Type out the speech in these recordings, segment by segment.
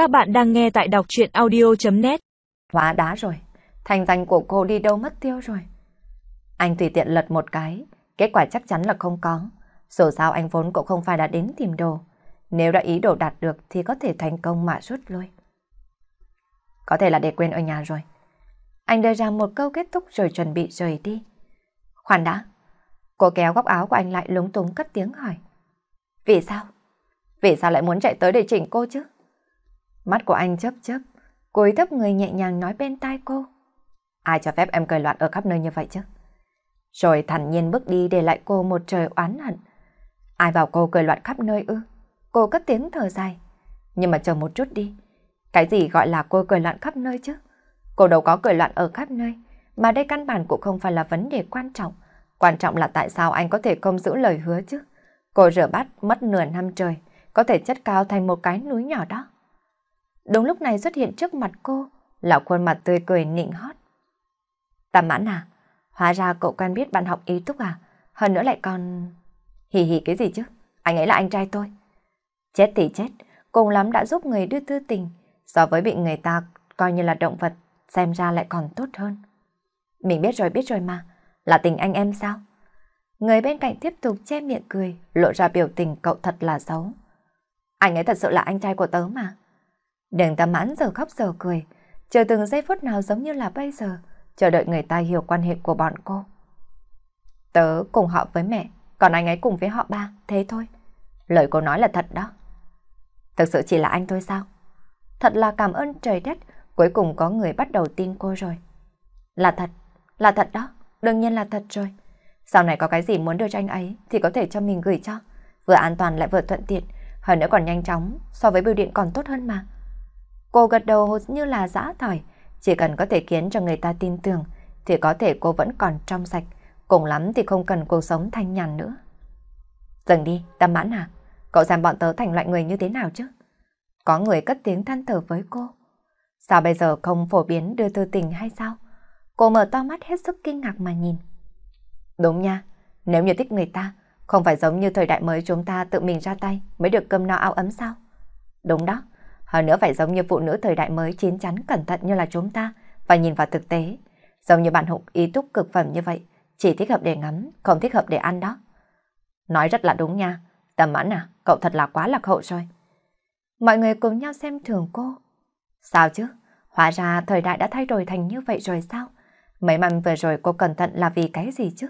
Các bạn đang nghe tại đọc chuyện audio.net Hóa đá rồi, thành danh của cô đi đâu mất tiêu rồi. Anh tùy tiện lật một cái, kết quả chắc chắn là không có. Dù sao anh vốn cũng không phải đã đến tìm đồ. Nếu đã ý đồ đạt được thì có thể thành công mà rút lui. Có thể là để quên ở nhà rồi. Anh đưa ra một câu kết thúc rồi chuẩn bị rời đi. Khoan đã. Cô kéo góc áo của anh lại lúng túng cất tiếng hỏi. Vì sao? Vì sao lại muốn chạy tới để chỉnh cô chứ? Mắt của anh chớp chớp, cúi thấp người nhẹ nhàng nói bên tai cô. Ai cho phép em cười loạn ở khắp nơi như vậy chứ? Rồi thản nhiên bước đi để lại cô một trời oán hận. Ai bảo cô cười loạn khắp nơi ư? Cô cất tiếng thở dài. Nhưng mà chờ một chút đi. Cái gì gọi là cô cười loạn khắp nơi chứ? Cô đâu có cười loạn ở khắp nơi. Mà đây căn bản cũng không phải là vấn đề quan trọng. Quan trọng là tại sao anh có thể không giữ lời hứa chứ? Cô rửa bát mất nửa năm trời, có thể chất cao thành một cái núi nhỏ đó. Đúng lúc này xuất hiện trước mặt cô là khuôn mặt tươi cười nịnh hót. Tạm mãn à? Hóa ra cậu quen biết bạn học ý túc à? Hơn nữa lại còn... Hì hì cái gì chứ? Anh ấy là anh trai tôi. Chết thì chết, cùng lắm đã giúp người đưa thư tình. So với bị người ta coi như là động vật, xem ra lại còn tốt hơn. Mình biết rồi biết rồi mà, là tình anh em sao? Người bên cạnh tiếp tục che miệng cười, lộ ra biểu tình cậu thật là xấu. Anh ấy thật sự là anh trai của tớ mà. Đừng tâm mãn giờ khóc giờ cười, chờ từng giây phút nào giống như là bây giờ, chờ đợi người ta hiểu quan hệ của bọn cô. Tớ cùng họ với mẹ, còn anh ấy cùng với họ ba, thế thôi. Lời cô nói là thật đó. Thực sự chỉ là anh thôi sao? Thật là cảm ơn trời đất, cuối cùng có người bắt đầu tin cô rồi. Là thật, là thật đó, đương nhiên là thật rồi. Sau này có cái gì muốn đưa cho anh ấy thì có thể cho mình gửi cho. Vừa an toàn lại vừa thuận tiện, hơn nữa còn nhanh chóng, so với bưu điện còn tốt hơn mà. Cô gật đầu như là giã thỏi, chỉ cần có thể khiến cho người ta tin tưởng thì có thể cô vẫn còn trong sạch, cùng lắm thì không cần cuộc sống thanh nhàn nữa. Dừng đi, tâm mãn à, cậu xem bọn tớ thành loại người như thế nào chứ? Có người cất tiếng than thở với cô. Sao bây giờ không phổ biến đưa thư tình hay sao? Cô mở to mắt hết sức kinh ngạc mà nhìn. Đúng nha, nếu như thích người ta, không phải giống như thời đại mới chúng ta tự mình ra tay mới được cơm no áo ấm sao? Đúng đó, hơn nữa phải giống như phụ nữ thời đại mới chín chắn cẩn thận như là chúng ta và nhìn vào thực tế. Giống như bạn hụng ý túc cực phẩm như vậy, chỉ thích hợp để ngắm, không thích hợp để ăn đó. Nói rất là đúng nha, tầm mãn à, cậu thật là quá lạc hậu rồi. Mọi người cùng nhau xem thường cô. Sao chứ? Hóa ra thời đại đã thay đổi thành như vậy rồi sao? Mấy năm vừa rồi cô cẩn thận là vì cái gì chứ?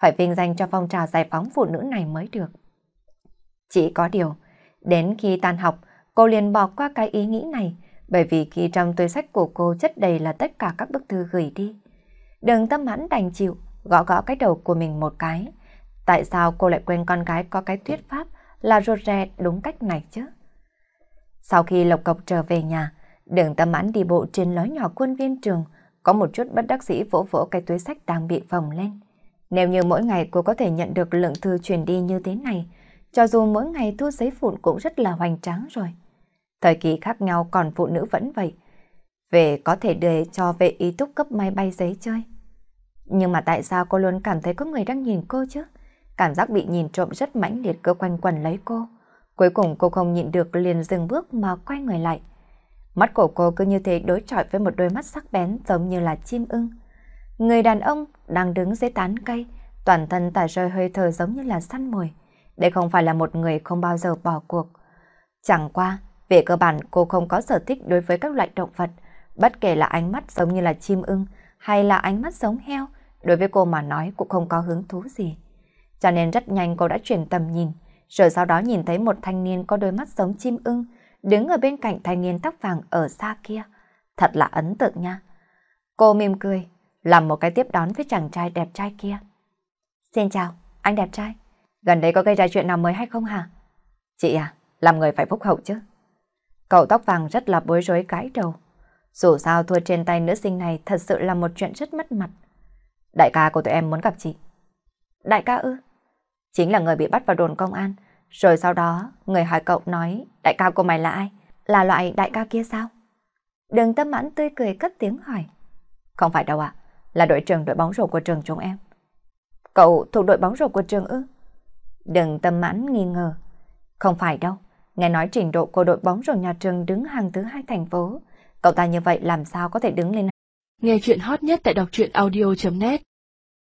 Phải vinh danh cho phong trào giải phóng phụ nữ này mới được. Chỉ có điều, đến khi tan học, cô liền bỏ qua cái ý nghĩ này, bởi vì khi trong túi sách của cô chất đầy là tất cả các bức thư gửi đi. đường tâm hãn đành chịu, gõ gõ cái đầu của mình một cái. Tại sao cô lại quên con gái có cái thuyết pháp là rụt rè đúng cách này chứ? Sau khi Lộc Cộc trở về nhà, đường tâm mãn đi bộ trên lối nhỏ quân viên trường, có một chút bất đắc dĩ vỗ vỗ cái túi sách đang bị phồng lên. Nếu như mỗi ngày cô có thể nhận được lượng thư truyền đi như thế này, cho dù mỗi ngày thu giấy phụn cũng rất là hoành tráng rồi. Thời kỳ khác nhau còn phụ nữ vẫn vậy. Về có thể để cho vệ ý túc cấp máy bay giấy chơi. Nhưng mà tại sao cô luôn cảm thấy có người đang nhìn cô chứ? Cảm giác bị nhìn trộm rất mãnh liệt cơ quanh quần lấy cô. Cuối cùng cô không nhịn được liền dừng bước mà quay người lại. Mắt của cô cứ như thế đối chọi với một đôi mắt sắc bén giống như là chim ưng. Người đàn ông đang đứng dưới tán cây, toàn thân tỏa rơi hơi thở giống như là săn mồi. Đây không phải là một người không bao giờ bỏ cuộc. Chẳng qua, về cơ bản cô không có sở thích đối với các loại động vật, bất kể là ánh mắt giống như là chim ưng hay là ánh mắt giống heo, đối với cô mà nói cũng không có hứng thú gì. Cho nên rất nhanh cô đã chuyển tầm nhìn, rồi sau đó nhìn thấy một thanh niên có đôi mắt giống chim ưng, đứng ở bên cạnh thanh niên tóc vàng ở xa kia. Thật là ấn tượng nha. Cô mỉm cười, làm một cái tiếp đón với chàng trai đẹp trai kia. Xin chào, anh đẹp trai. Gần đây có gây ra chuyện nào mới hay không hả? Chị à, làm người phải phúc hậu chứ. Cậu tóc vàng rất là bối rối cái đầu. Dù sao thua trên tay nữ sinh này thật sự là một chuyện rất mất mặt. Đại ca của tụi em muốn gặp chị. Đại ca ư? Chính là người bị bắt vào đồn công an. Rồi sau đó, người hỏi cậu nói, đại ca của mày là ai? Là loại đại ca kia sao? Đường tâm mãn tươi cười cất tiếng hỏi. Không phải đâu ạ, là đội trưởng đội bóng rổ của trường chúng em. Cậu thuộc đội bóng rổ của trường ư? Đừng tâm mãn nghi ngờ. Không phải đâu, Nghe nói trình độ của đội bóng rổ nhà trường đứng hàng thứ hai thành phố. Cậu ta như vậy làm sao có thể đứng lên Nghe chuyện hot nhất tại đọc truyện audio.net